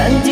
ฉัน